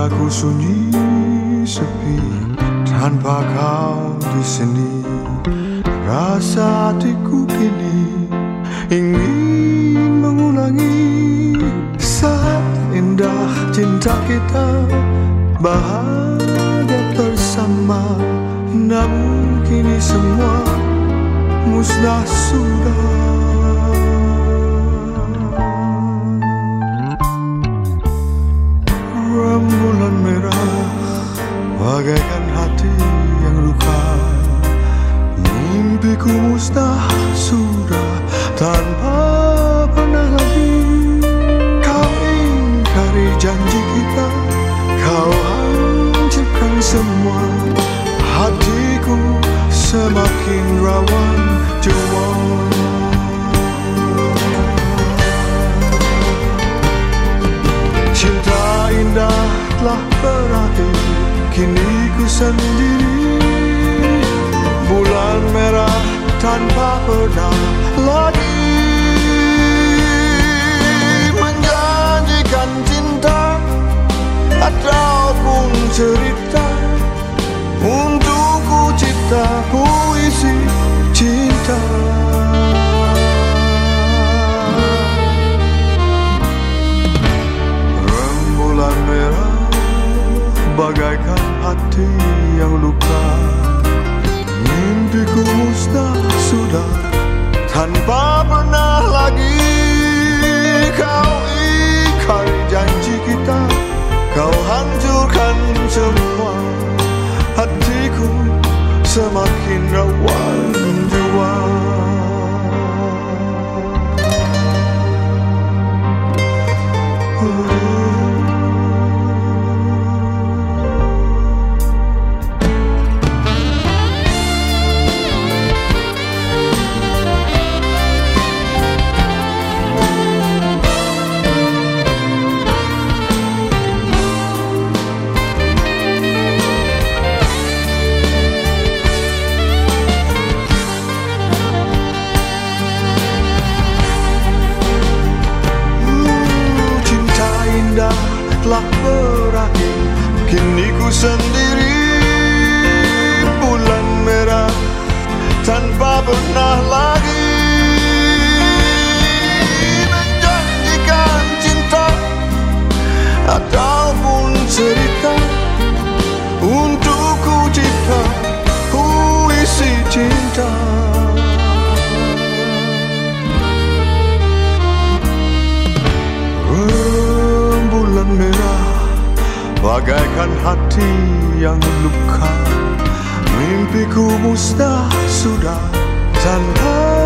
Senja ku sunyi sepi tanpa kau di sini. Rasa hatiku kini ingin mengulangi Saat indah cinta kita bahagia bersama. Namun kini semua musnah sudah musnah sudah tanpa pernah lagi. Kau ingkari janji kita Kau hancurkan semua. Hatiku semakin rawan jua Cinta indah telah berakhir Kini ku sendiri. Bulan merah tanpa pernah lagi Menjanjikan cinta. Ataupun cerita Untuk ku cipta puisi cinta. Rembulan merah bagaikan hati yang luka. Mimpiku musnah sudah tanpa pernah lagi Kau ingkari telah berakhir. Kini ku sendiri Bagaikan hati yang luka Mimpiku musnah sudah Tanpa